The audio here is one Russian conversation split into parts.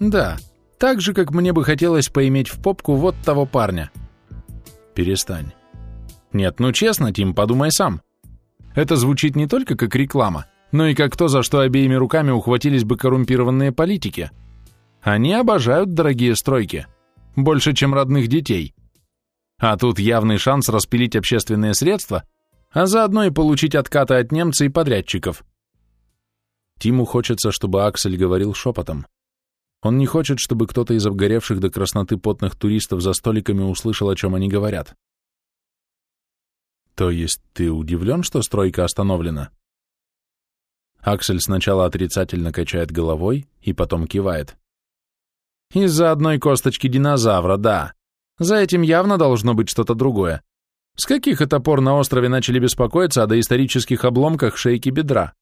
Да, так же, как мне бы хотелось поиметь в попку вот того парня. Перестань. Нет, ну честно, Тим, подумай сам. Это звучит не только как реклама, но и как то, за что обеими руками ухватились бы коррумпированные политики. Они обожают дорогие стройки. Больше, чем родных детей. А тут явный шанс распилить общественные средства, а заодно и получить откаты от немца и подрядчиков. Тиму хочется, чтобы Аксель говорил шепотом. Он не хочет, чтобы кто-то из обгоревших до красноты потных туристов за столиками услышал, о чем они говорят. То есть ты удивлен, что стройка остановлена? Аксель сначала отрицательно качает головой и потом кивает. Из-за одной косточки динозавра, да. За этим явно должно быть что-то другое. С каких это пор на острове начали беспокоиться о доисторических обломках шейки бедра?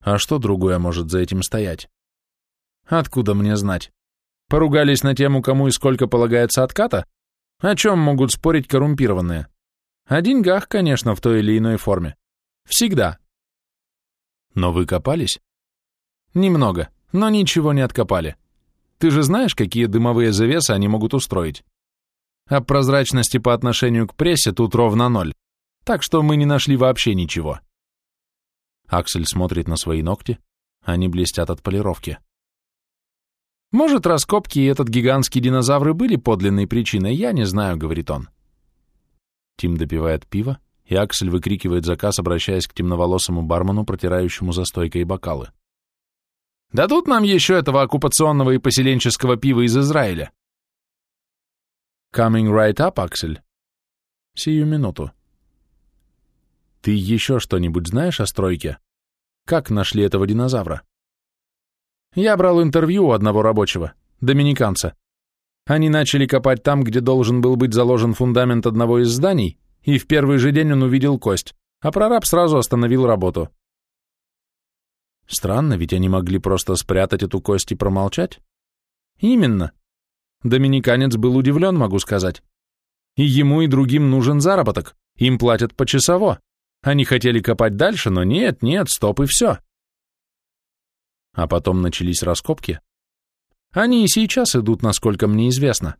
А что другое может за этим стоять? Откуда мне знать? Поругались на тему, кому и сколько полагается отката? О чем могут спорить коррумпированные? О деньгах, конечно, в той или иной форме. Всегда. Но вы копались? Немного, но ничего не откопали. Ты же знаешь, какие дымовые завесы они могут устроить? А прозрачности по отношению к прессе тут ровно ноль. Так что мы не нашли вообще ничего. Аксель смотрит на свои ногти, они блестят от полировки. Может, раскопки и этот гигантский динозавр и были подлинной причиной, я не знаю, говорит он. Тим допивает пиво, и Аксель выкрикивает заказ, обращаясь к темноволосому бармену, протирающему за стойкой бокалы. «Да тут нам еще этого оккупационного и поселенческого пива из Израиля!» «Coming right up, Аксель?» «Сию минуту». «Ты еще что-нибудь знаешь о стройке? Как нашли этого динозавра?» Я брал интервью у одного рабочего, доминиканца. Они начали копать там, где должен был быть заложен фундамент одного из зданий, и в первый же день он увидел кость, а прораб сразу остановил работу. Странно, ведь они могли просто спрятать эту кость и промолчать. Именно. Доминиканец был удивлен, могу сказать. И ему, и другим нужен заработок, им платят почасово. Они хотели копать дальше, но нет, нет, стоп и все. А потом начались раскопки. Они и сейчас идут, насколько мне известно.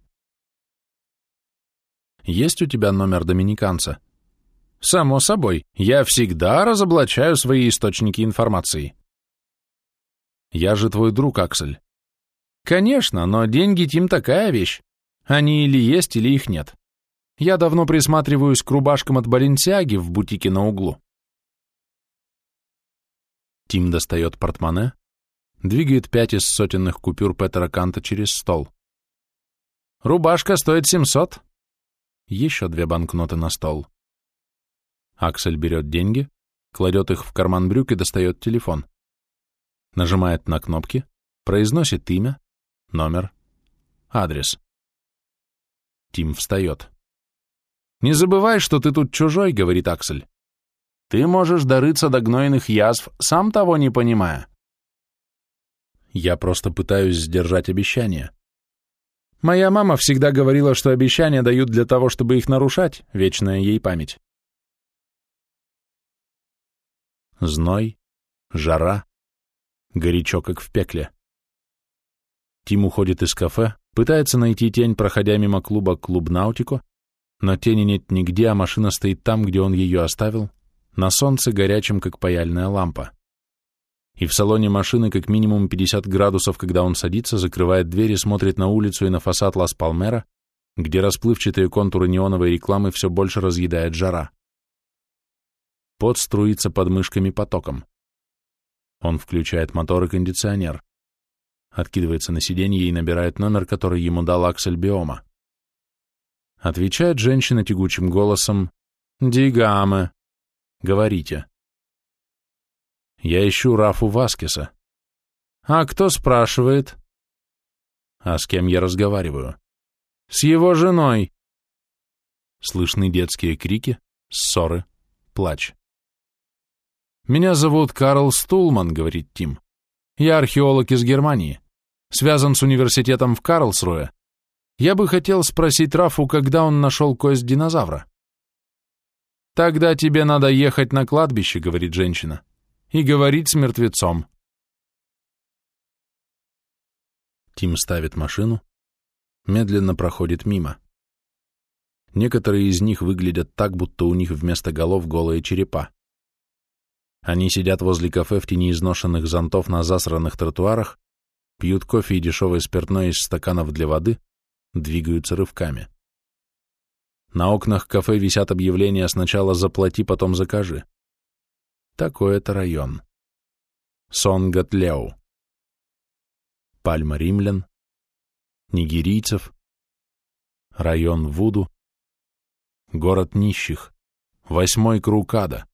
Есть у тебя номер доминиканца? Само собой, я всегда разоблачаю свои источники информации. Я же твой друг, Аксель. Конечно, но деньги, Тим, такая вещь. Они или есть, или их нет. Я давно присматриваюсь к рубашкам от Баленсиаги в бутике на углу. Тим достает портмоне, двигает пять из сотенных купюр Петера Канта через стол. «Рубашка стоит семьсот». Еще две банкноты на стол. Аксель берет деньги, кладет их в карман брюк и достает телефон. Нажимает на кнопки, произносит имя, номер, адрес. Тим встает. «Не забывай, что ты тут чужой», — говорит Аксель. «Ты можешь дорыться до гнойных язв, сам того не понимая. Я просто пытаюсь сдержать обещания. Моя мама всегда говорила, что обещания дают для того, чтобы их нарушать, вечная ей память. Зной, жара, горячо, как в пекле. Тим уходит из кафе, пытается найти тень, проходя мимо клуба «Клуб Наутико», но тени нет нигде, а машина стоит там, где он ее оставил, на солнце горячем, как паяльная лампа и в салоне машины как минимум 50 градусов, когда он садится, закрывает дверь и смотрит на улицу и на фасад Лас-Палмера, где расплывчатые контуры неоновой рекламы все больше разъедает жара. Пот струится под мышками потоком. Он включает мотор и кондиционер. Откидывается на сиденье и набирает номер, который ему дал Аксель Биома. Отвечает женщина тягучим голосом «Дигаме». «Говорите». Я ищу Рафу Васкеса. А кто спрашивает? А с кем я разговариваю? С его женой. Слышны детские крики, ссоры, плач. «Меня зовут Карл Стулман», — говорит Тим. «Я археолог из Германии. Связан с университетом в Карлсруэ. Я бы хотел спросить Рафу, когда он нашел кость динозавра». «Тогда тебе надо ехать на кладбище», — говорит женщина и говорить с мертвецом. Тим ставит машину, медленно проходит мимо. Некоторые из них выглядят так, будто у них вместо голов голые черепа. Они сидят возле кафе в тени изношенных зонтов на засранных тротуарах, пьют кофе и дешевое спиртное из стаканов для воды, двигаются рывками. На окнах кафе висят объявления «Сначала заплати, потом закажи». Такой это район. Сон-Гатлеу. Пальма римлян, нигерийцев, район Вуду, город нищих, восьмой круг ада.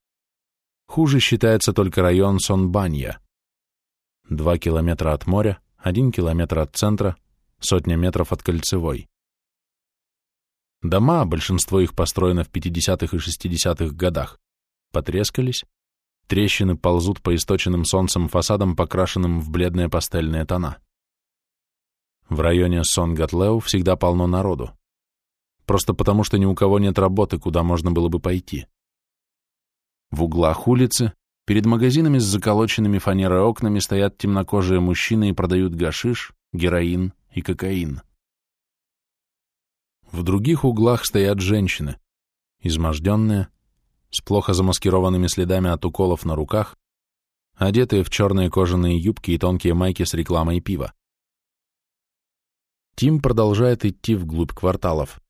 Хуже считается только район Сонбанья. Два километра от моря, один километр от центра, сотня метров от кольцевой. Дома, большинство их построено в 50-х и 60-х годах, потрескались, трещины ползут по источенным солнцем фасадам, покрашенным в бледные пастельные тона. В районе Сон-Гатлеу всегда полно народу. Просто потому, что ни у кого нет работы, куда можно было бы пойти. В углах улицы, перед магазинами с заколоченными фанерой окнами стоят темнокожие мужчины и продают гашиш, героин и кокаин. В других углах стоят женщины, изможденные, с плохо замаскированными следами от уколов на руках, одетые в черные кожаные юбки и тонкие майки с рекламой пива. Тим продолжает идти вглубь кварталов.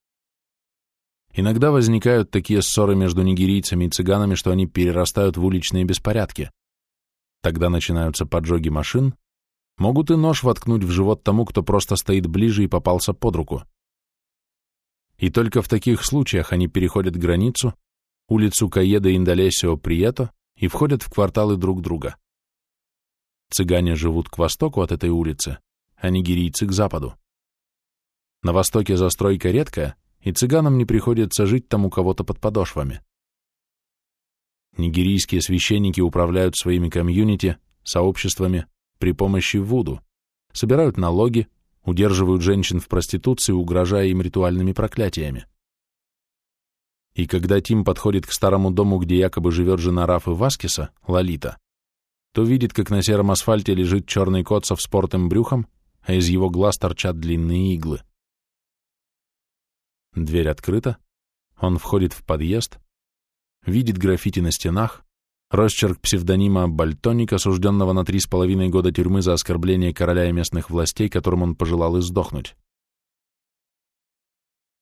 Иногда возникают такие ссоры между нигерийцами и цыганами, что они перерастают в уличные беспорядки. Тогда начинаются поджоги машин, могут и нож воткнуть в живот тому, кто просто стоит ближе и попался под руку. И только в таких случаях они переходят границу, улицу Каеда Индолесио Прието и входят в кварталы друг друга. Цыгане живут к востоку от этой улицы, а нигерийцы к западу. На востоке застройка редкая, и цыганам не приходится жить там у кого-то под подошвами. Нигерийские священники управляют своими комьюнити, сообществами при помощи вуду, собирают налоги, удерживают женщин в проституции, угрожая им ритуальными проклятиями. И когда Тим подходит к старому дому, где якобы живет жена Рафы Васкиса, Лолита, то видит, как на сером асфальте лежит черный кот со вспортым брюхом, а из его глаз торчат длинные иглы. Дверь открыта, он входит в подъезд, видит граффити на стенах, росчерк псевдонима Бальтоник, осужденного на три с половиной года тюрьмы за оскорбление короля и местных властей, которым он пожелал издохнуть.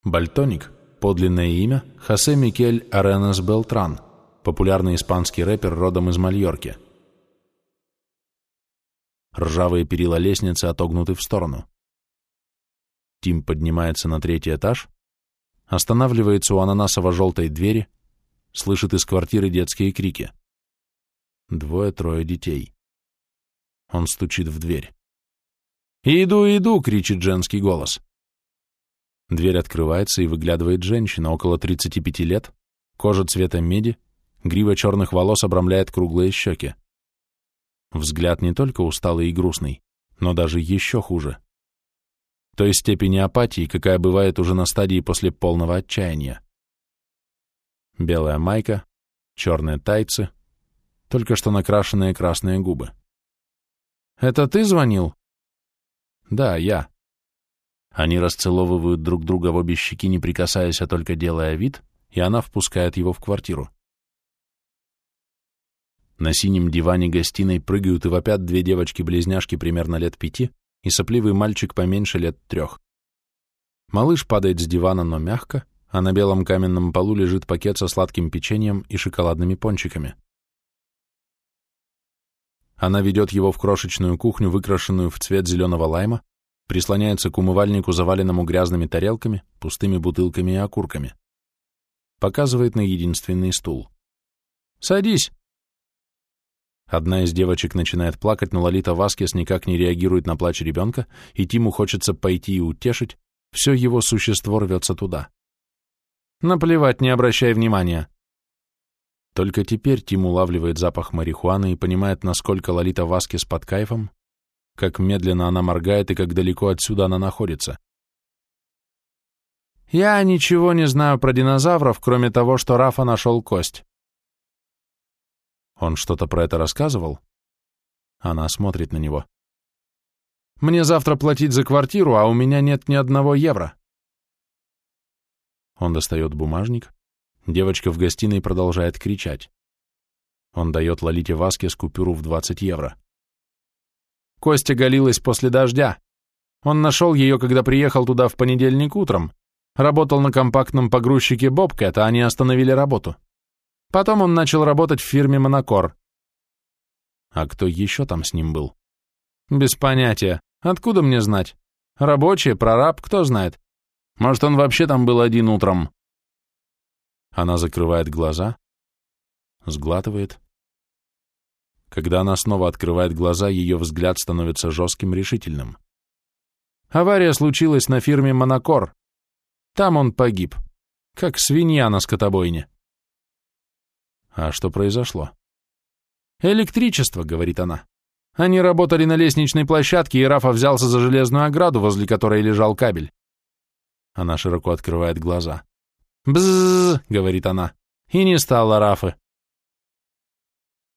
Бальтоник — подлинное имя Хосе Микель Аренес Белтран, популярный испанский рэпер родом из Мальорки. Ржавые перила лестницы отогнуты в сторону. Тим поднимается на третий этаж, останавливается у ананасово-желтой двери, слышит из квартиры детские крики. Двое-трое детей. Он стучит в дверь. «Иду, иду!» — кричит женский голос. Дверь открывается, и выглядывает женщина, около 35 лет, кожа цвета меди, грива черных волос обрамляет круглые щеки. Взгляд не только усталый и грустный, но даже еще хуже той степени апатии, какая бывает уже на стадии после полного отчаяния. Белая майка, черные тайцы, только что накрашенные красные губы. «Это ты звонил?» «Да, я». Они расцеловывают друг друга в обе щеки, не прикасаясь, а только делая вид, и она впускает его в квартиру. На синем диване гостиной прыгают и вопят две девочки-близняшки примерно лет пяти, и сопливый мальчик поменьше лет трех. Малыш падает с дивана, но мягко, а на белом каменном полу лежит пакет со сладким печеньем и шоколадными пончиками. Она ведет его в крошечную кухню, выкрашенную в цвет зеленого лайма, прислоняется к умывальнику, заваленному грязными тарелками, пустыми бутылками и окурками. Показывает на единственный стул. «Садись!» Одна из девочек начинает плакать, но Лолита Васкес никак не реагирует на плач ребенка, и Тиму хочется пойти и утешить, все его существо рвется туда. Наплевать, не обращай внимания. Только теперь Тим улавливает запах марихуаны и понимает, насколько Лолита Васкес под кайфом, как медленно она моргает и как далеко отсюда она находится. «Я ничего не знаю про динозавров, кроме того, что Рафа нашел кость. Он что-то про это рассказывал? Она смотрит на него. Мне завтра платить за квартиру, а у меня нет ни одного евро. Он достает бумажник. Девочка в гостиной продолжает кричать. Он дает Лолите Васкес купюру в 20 евро. Костя голилась после дождя. Он нашел ее, когда приехал туда в понедельник утром. Работал на компактном погрузчике Бобкэт, а они остановили работу. Потом он начал работать в фирме «Монокор». А кто еще там с ним был? Без понятия. Откуда мне знать? Рабочий, прораб, кто знает. Может, он вообще там был один утром. Она закрывает глаза, сглатывает. Когда она снова открывает глаза, ее взгляд становится жестким, решительным. Авария случилась на фирме «Монокор». Там он погиб, как свинья на скотобойне. А что произошло? «Электричество», — говорит она. Они работали на лестничной площадке, и Рафа взялся за железную ограду, возле которой лежал кабель. Она широко открывает глаза. «Бзззз», — говорит она, — и не стало Рафы.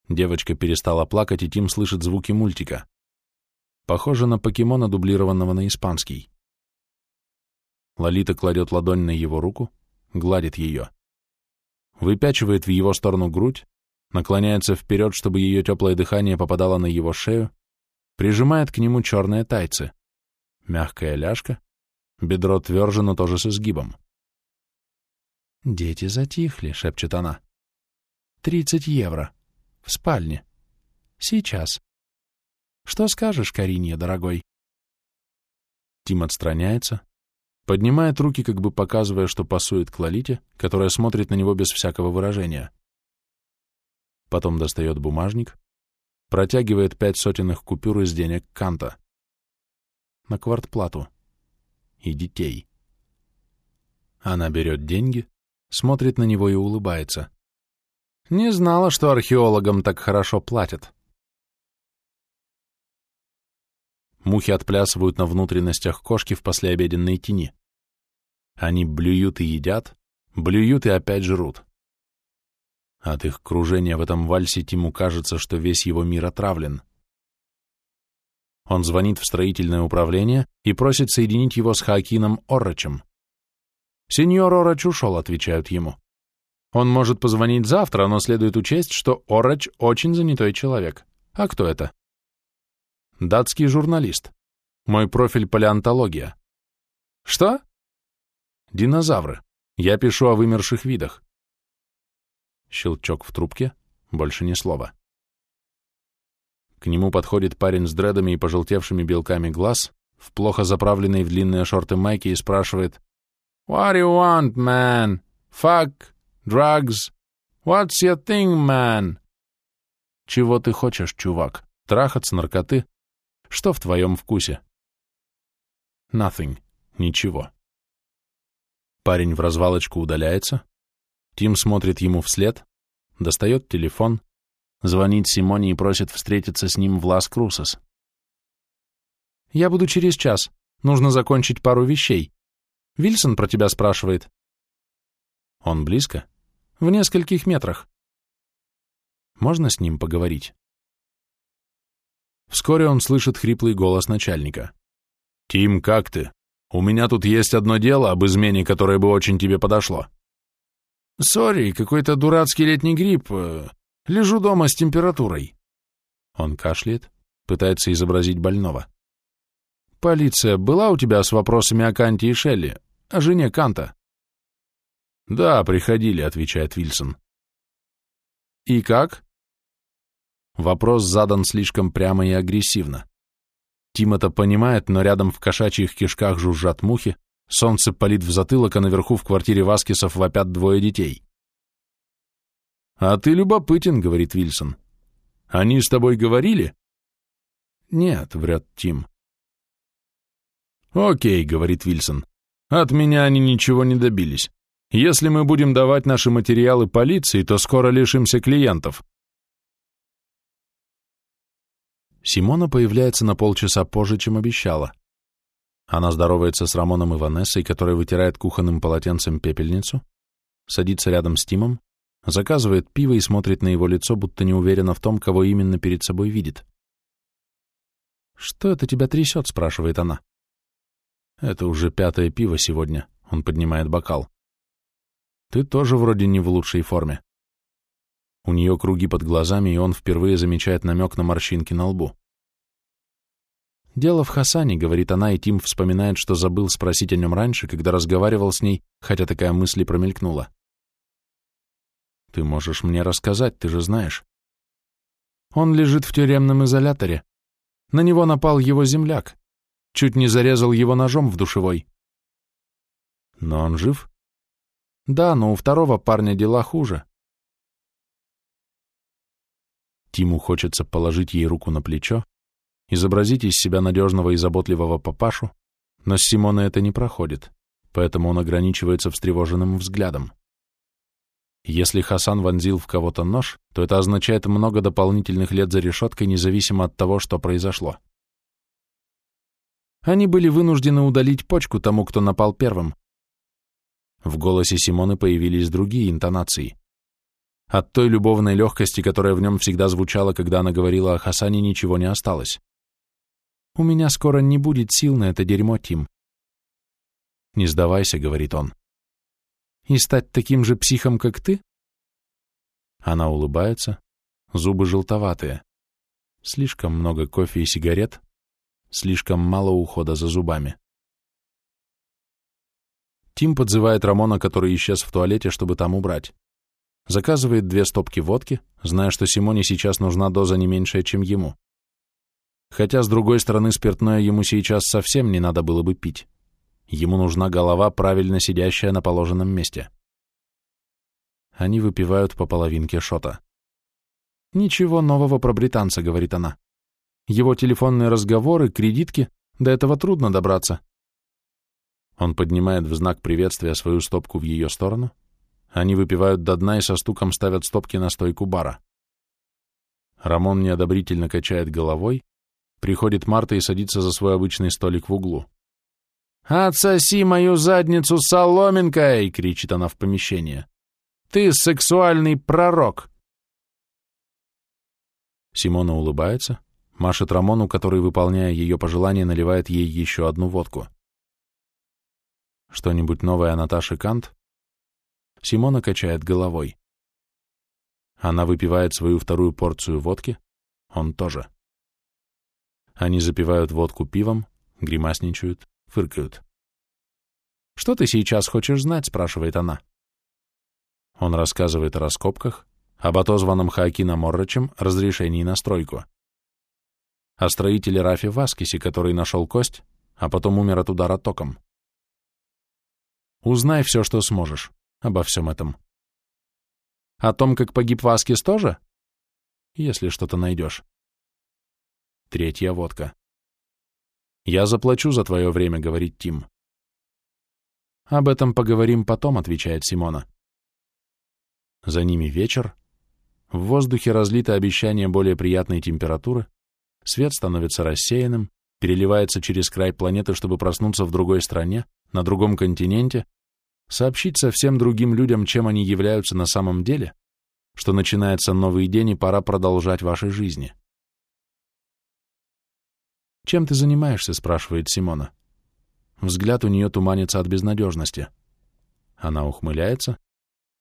Девочка перестала плакать, и Тим слышит звуки мультика. Похоже на покемона, дублированного на испанский. Лолита кладет ладонь на его руку, гладит ее. Выпячивает в его сторону грудь, наклоняется вперед, чтобы ее теплое дыхание попадало на его шею, прижимает к нему черные тайцы. Мягкая ляжка, бедро тверже, но тоже с изгибом. «Дети затихли», — шепчет она. «Тридцать евро. В спальне. Сейчас. Что скажешь, Каринья, дорогой?» Тим отстраняется, поднимает руки, как бы показывая, что пасует к Лолите, которая смотрит на него без всякого выражения. Потом достает бумажник, протягивает пять сотенных купюр из денег Канта. На квартплату. И детей. Она берет деньги, смотрит на него и улыбается. Не знала, что археологам так хорошо платят. Мухи отплясывают на внутренностях кошки в послеобеденной тени. Они блюют и едят, блюют и опять жрут. От их кружения в этом вальсе Тиму кажется, что весь его мир отравлен. Он звонит в строительное управление и просит соединить его с Хаакином Оррачем. «Сеньор Оррач ушел», — отвечают ему. Он может позвонить завтра, но следует учесть, что Оррач очень занятой человек. А кто это? Датский журналист. Мой профиль палеонтология. Что? Динозавры. Я пишу о вымерших видах. Щелчок в трубке, больше ни слова. К нему подходит парень с дредами и пожелтевшими белками глаз, в плохо заправленной в длинные шорты майки и спрашивает «What do you want, man? Fuck? Drugs? What's your thing, man?» «Чего ты хочешь, чувак? Трахаться, наркоты? Что в твоем вкусе? Nothing. Ничего. Парень в развалочку удаляется. Тим смотрит ему вслед, достает телефон, звонит Симоне и просит встретиться с ним в Лас-Крусос. «Я буду через час. Нужно закончить пару вещей. Вильсон про тебя спрашивает». «Он близко?» «В нескольких метрах». «Можно с ним поговорить?» Вскоре он слышит хриплый голос начальника. «Тим, как ты? У меня тут есть одно дело об измене, которое бы очень тебе подошло». «Сори, какой-то дурацкий летний грипп. Лежу дома с температурой». Он кашляет, пытается изобразить больного. «Полиция была у тебя с вопросами о Канте и Шелли, о жене Канта?» «Да, приходили», — отвечает Вильсон. «И как?» Вопрос задан слишком прямо и агрессивно. Тим это понимает, но рядом в кошачьих кишках жужжат мухи, солнце палит в затылок, а наверху в квартире Васкисов вопят двое детей. «А ты любопытен», — говорит Вильсон. «Они с тобой говорили?» «Нет», — врет Тим. «Окей», — говорит Вильсон. «От меня они ничего не добились. Если мы будем давать наши материалы полиции, то скоро лишимся клиентов. Симона появляется на полчаса позже, чем обещала. Она здоровается с Рамоном и Ванессой, которая вытирает кухонным полотенцем пепельницу, садится рядом с Тимом, заказывает пиво и смотрит на его лицо, будто не уверена в том, кого именно перед собой видит. «Что это тебя трясет?» — спрашивает она. «Это уже пятое пиво сегодня», — он поднимает бокал. «Ты тоже вроде не в лучшей форме». У нее круги под глазами, и он впервые замечает намек на морщинки на лбу. «Дело в Хасане», — говорит она, и Тим вспоминает, что забыл спросить о нем раньше, когда разговаривал с ней, хотя такая мысль и промелькнула. «Ты можешь мне рассказать, ты же знаешь». Он лежит в тюремном изоляторе. На него напал его земляк. Чуть не зарезал его ножом в душевой. Но он жив? Да, но у второго парня дела хуже. Тиму хочется положить ей руку на плечо, изобразить из себя надежного и заботливого папашу, но с Симона это не проходит, поэтому он ограничивается встревоженным взглядом. Если Хасан вонзил в кого-то нож, то это означает много дополнительных лет за решеткой, независимо от того, что произошло. Они были вынуждены удалить почку тому, кто напал первым. В голосе Симоны появились другие интонации. От той любовной легкости, которая в нем всегда звучала, когда она говорила о Хасане, ничего не осталось. «У меня скоро не будет сил на это дерьмо, Тим». «Не сдавайся», — говорит он. И стать таким же психом, как ты? Она улыбается, зубы желтоватые. Слишком много кофе и сигарет, слишком мало ухода за зубами. Тим подзывает Рамона, который исчез в туалете, чтобы там убрать. Заказывает две стопки водки, зная, что Симоне сейчас нужна доза не меньшая, чем ему. Хотя, с другой стороны, спиртное ему сейчас совсем не надо было бы пить. Ему нужна голова, правильно сидящая на положенном месте. Они выпивают по половинке шота. «Ничего нового про британца», — говорит она. «Его телефонные разговоры, кредитки, до этого трудно добраться». Он поднимает в знак приветствия свою стопку в ее сторону. Они выпивают до дна и со стуком ставят стопки на стойку бара. Рамон неодобрительно качает головой, приходит Марта и садится за свой обычный столик в углу. «Отсоси мою задницу соломинкой!» — кричит она в помещение. «Ты сексуальный пророк!» Симона улыбается, машет Рамону, который, выполняя ее пожелание, наливает ей еще одну водку. Что-нибудь новое о Наташе Кант? Симона качает головой. Она выпивает свою вторую порцию водки, он тоже. Они запивают водку пивом, гримасничают, фыркают. «Что ты сейчас хочешь знать?» — спрашивает она. Он рассказывает о раскопках, об отозванном Хаакина Моррочем разрешении на стройку. О строителе Рафе Васкисе, который нашел кость, а потом умер от удара током. Узнай все, что сможешь обо всем этом. О том, как погиб Васкис тоже? Если что-то найдешь. Третья водка. «Я заплачу за твое время», — говорит Тим. «Об этом поговорим потом», — отвечает Симона. За ними вечер. В воздухе разлито обещание более приятной температуры, свет становится рассеянным, переливается через край планеты, чтобы проснуться в другой стране, на другом континенте, сообщить совсем другим людям, чем они являются на самом деле, что начинается новый день и пора продолжать вашей жизни. «Чем ты занимаешься?» — спрашивает Симона. Взгляд у нее туманится от безнадежности. Она ухмыляется,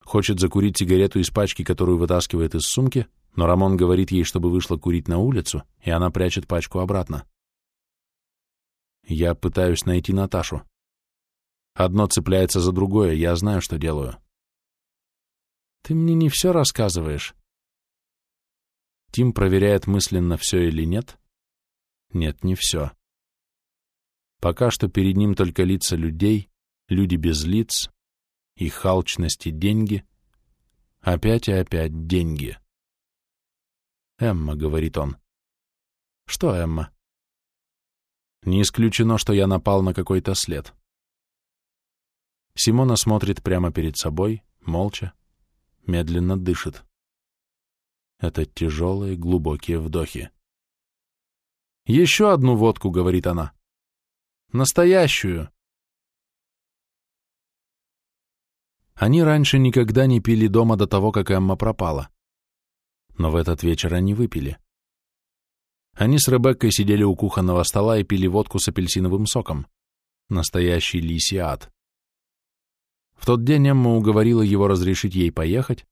хочет закурить сигарету из пачки, которую вытаскивает из сумки, но Рамон говорит ей, чтобы вышла курить на улицу, и она прячет пачку обратно. Я пытаюсь найти Наташу. Одно цепляется за другое, я знаю, что делаю. Ты мне не все рассказываешь. Тим проверяет мысленно, все или нет, нет, не все. Пока что перед ним только лица людей, люди без лиц, их алчность и деньги. Опять и опять деньги. «Эмма», — говорит он. «Что, Эмма?» «Не исключено, что я напал на какой-то след». Симона смотрит прямо перед собой, молча, медленно дышит. Это тяжелые, глубокие вдохи. «Еще одну водку», — говорит она. «Настоящую». Они раньше никогда не пили дома до того, как Эмма пропала. Но в этот вечер они выпили. Они с Ребеккой сидели у кухонного стола и пили водку с апельсиновым соком. Настоящий лисий ад. В тот день Эмма уговорила его разрешить ей поехать.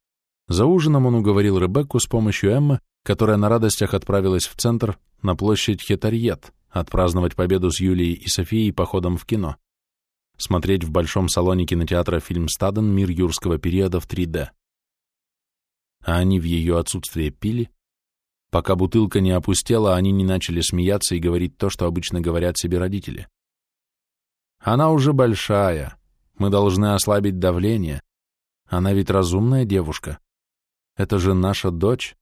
За ужином он уговорил Ребекку с помощью Эммы, которая на радостях отправилась в центр, на площадь Хетарьет, отпраздновать победу с Юлией и Софией походом в кино. Смотреть в большом салоне кинотеатра фильм «Стаден. Мир юрского периода» в 3D. А они в ее отсутствие пили. Пока бутылка не опустела, они не начали смеяться и говорить то, что обычно говорят себе родители. Она уже большая, мы должны ослабить давление. Она ведь разумная девушка. Это же наша дочь.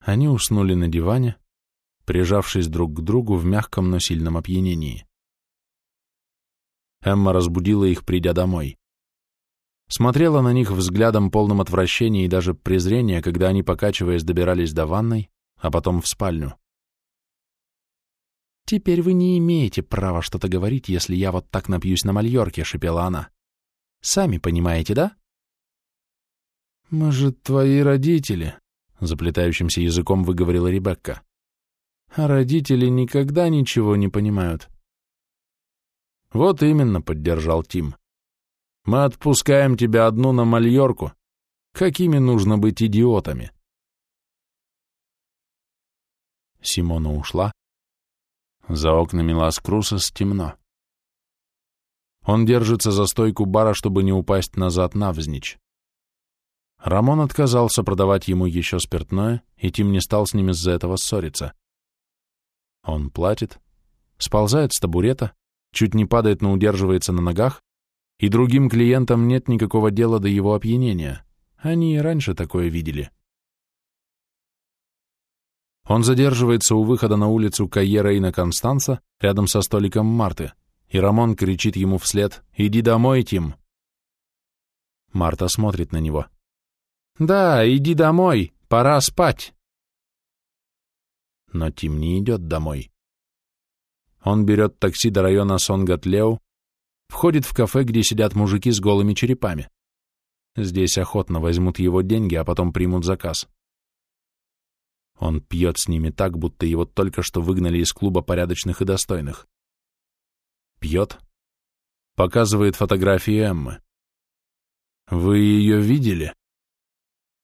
Они уснули на диване, прижавшись друг к другу в мягком, но сильном опьянении. Эмма разбудила их, придя домой. Смотрела на них взглядом полным отвращения и даже презрения, когда они, покачиваясь, добирались до ванной, а потом в спальню. «Теперь вы не имеете права что-то говорить, если я вот так напьюсь на мальорке», — шипела она. «Сами понимаете, да?» «Мы же твои родители», — заплетающимся языком выговорила Ребекка. «А родители никогда ничего не понимают». «Вот именно», — поддержал Тим. «Мы отпускаем тебя одну на мальорку. Какими нужно быть идиотами?» Симона ушла, за окнами Лас-Крусос темно. Он держится за стойку бара, чтобы не упасть назад навзничь. Рамон отказался продавать ему еще спиртное, и Тим не стал с ними из-за этого ссориться. Он платит, сползает с табурета, чуть не падает, но удерживается на ногах, и другим клиентам нет никакого дела до его опьянения. Они и раньше такое видели. Он задерживается у выхода на улицу Кайера и на Констанца, рядом со столиком Марты, и Рамон кричит ему вслед «Иди домой, Тим!». Марта смотрит на него. «Да, иди домой, пора спать!» Но Тим не идет домой. Он берет такси до района Сонгатлеу, входит в кафе, где сидят мужики с голыми черепами. Здесь охотно возьмут его деньги, а потом примут заказ. Он пьет с ними так, будто его только что выгнали из клуба порядочных и достойных. Пьет. Показывает фотографии Эммы. Вы ее видели?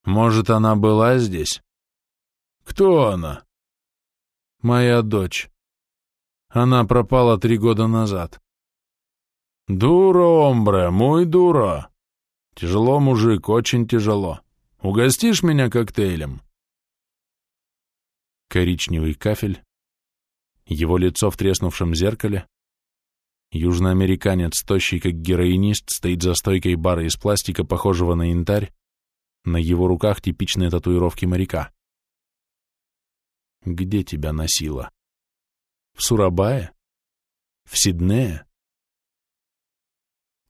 Может, она была здесь? Кто она? Моя дочь. Она пропала три года назад. Дура, омбре, мой дура. Тяжело, мужик, очень тяжело. Угостишь меня коктейлем? коричневый кафель, его лицо в треснувшем зеркале, южноамериканец, тощий как героинист, стоит за стойкой бара из пластика, похожего на янтарь, на его руках типичные татуировки моряка. Где тебя носило? В Сурабае? В Сиднее?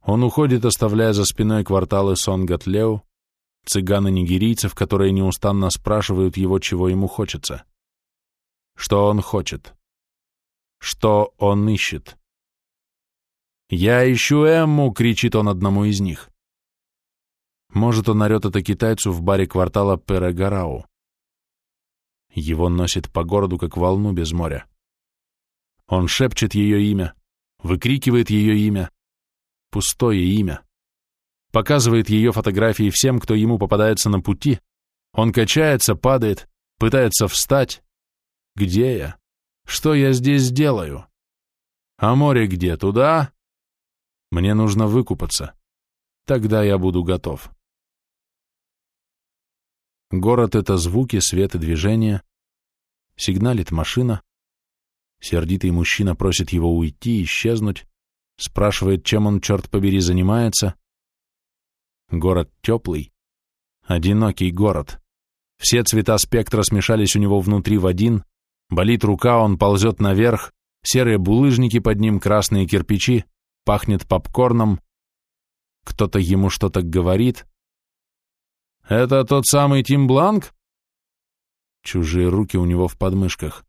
Он уходит, оставляя за спиной кварталы Сонгатлеу, цыган и нигерийцев, которые неустанно спрашивают его, чего ему хочется. Что он хочет? Что он ищет? «Я ищу Эмму!» — кричит он одному из них. Может, он орет это китайцу в баре квартала Перегарау. Его носит по городу, как волну без моря. Он шепчет ее имя, выкрикивает ее имя, пустое имя, показывает ее фотографии всем, кто ему попадается на пути. Он качается, падает, пытается встать, где я? Что я здесь делаю? А море где? Туда? Мне нужно выкупаться. Тогда я буду готов. Город — это звуки, свет и движение. Сигналит машина. Сердитый мужчина просит его уйти, исчезнуть. Спрашивает, чем он, черт побери, занимается. Город теплый. Одинокий город. Все цвета спектра смешались у него внутри в один — Болит рука, он ползет наверх, серые булыжники под ним, красные кирпичи, пахнет попкорном. Кто-то ему что-то говорит. «Это тот самый Тим Бланк?» Чужие руки у него в подмышках.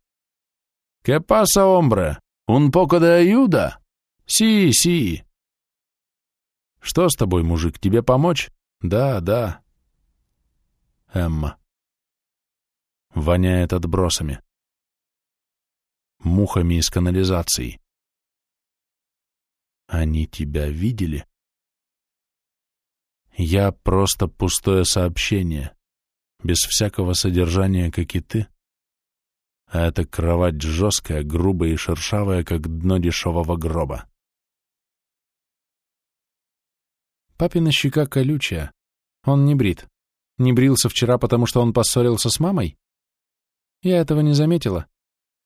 «Que pasa, hombre? Un poco ayuda? Си, си!» «Что с тобой, мужик, тебе помочь?» «Да, да». Эмма. Воняет отбросами. Мухами из канализации. Они тебя видели? Я просто пустое сообщение, без всякого содержания, как и ты. А эта кровать жесткая, грубая и шершавая, как дно дешевого гроба. Папина щека колючая. Он не брит. Не брился вчера, потому что он поссорился с мамой? Я этого не заметила.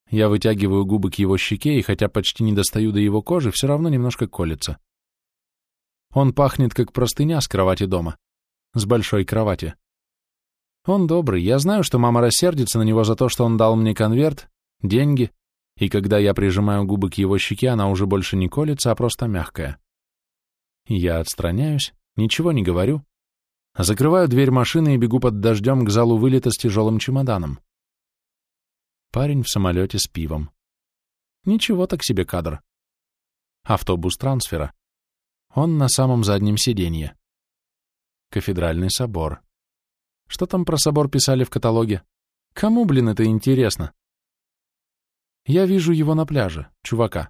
Я вытягиваю губы к его щеке, и хотя почти не достаю до его кожи, все равно немножко колется. Он пахнет, как простыня с кровати дома. С большой кровати. Он добрый. Я знаю, что мама рассердится на него за то, что он дал мне конверт, деньги, и когда я прижимаю губы к его щеке, она уже больше не колется, а просто мягкая. Я отстраняюсь, ничего не говорю, закрываю дверь машины и бегу под дождем к залу вылета с тяжелым чемоданом. Парень в самолете с пивом. Ничего так себе кадр. Автобус трансфера. Он на самом заднем сиденье. Кафедральный собор. Что там про собор писали в каталоге? Кому, блин, это интересно? Я вижу его на пляже, чувака.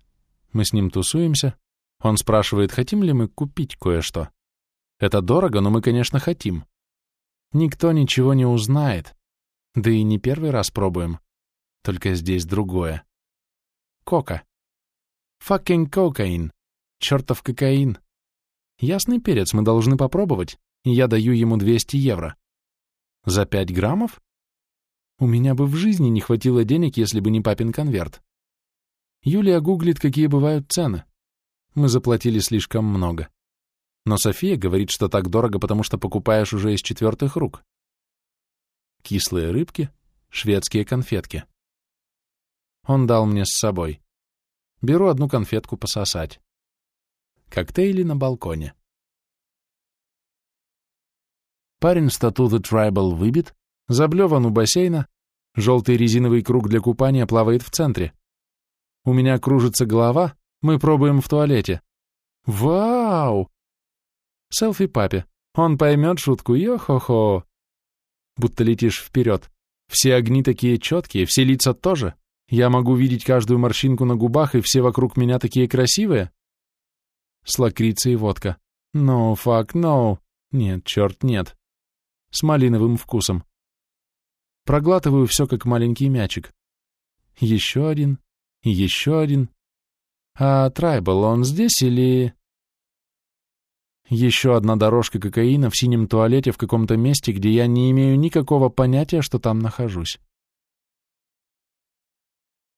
Мы с ним тусуемся. Он спрашивает, хотим ли мы купить кое-что. Это дорого, но мы, конечно, хотим. Никто ничего не узнает. Да и не первый раз пробуем. Только здесь другое. Кока. Fucking кокаин. Чертов кокаин. Ясный перец мы должны попробовать, я даю ему 200 евро. За 5 граммов? У меня бы в жизни не хватило денег, если бы не папин конверт. Юлия гуглит, какие бывают цены. Мы заплатили слишком много. Но София говорит, что так дорого, потому что покупаешь уже из четвертых рук. Кислые рыбки, шведские конфетки. Он дал мне с собой. Беру одну конфетку пососать. Коктейли на балконе. Парень с тату The Tribal выбит, заблеван у бассейна, желтый резиновый круг для купания плавает в центре. У меня кружится голова, мы пробуем в туалете. Вау! Селфи папе. Он поймет шутку, йо-хо-хо. Будто летишь вперед. Все огни такие четкие, все лица тоже. Я могу видеть каждую морщинку на губах, и все вокруг меня такие красивые с лакрицей водка. No, fuck, no. Нет, черт, нет. С малиновым вкусом. Проглатываю все, как маленький мячик. Еще один, еще один. А Трайбл, он здесь или... Еще одна дорожка кокаина в синем туалете в каком-то месте, где я не имею никакого понятия, что там нахожусь.